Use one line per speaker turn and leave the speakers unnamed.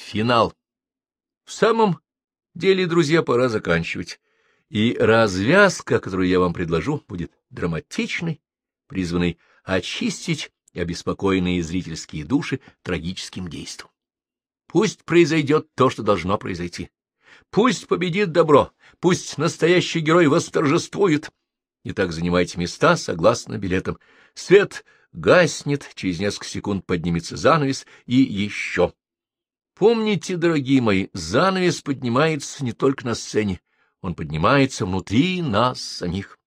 Финал. В самом деле, друзья, пора заканчивать. И развязка, которую я вам предложу, будет драматичной, призванной очистить обеспокоенные зрительские души трагическим действом. Пусть произойдет то, что должно произойти. Пусть победит добро, пусть настоящий герой восторжествует. Итак, занимайте места согласно билетам. Свет гаснет, через несколько секунд поднимется занавес и еще. Помните, дорогие мои, занавес поднимается не только на сцене, он поднимается внутри нас самих.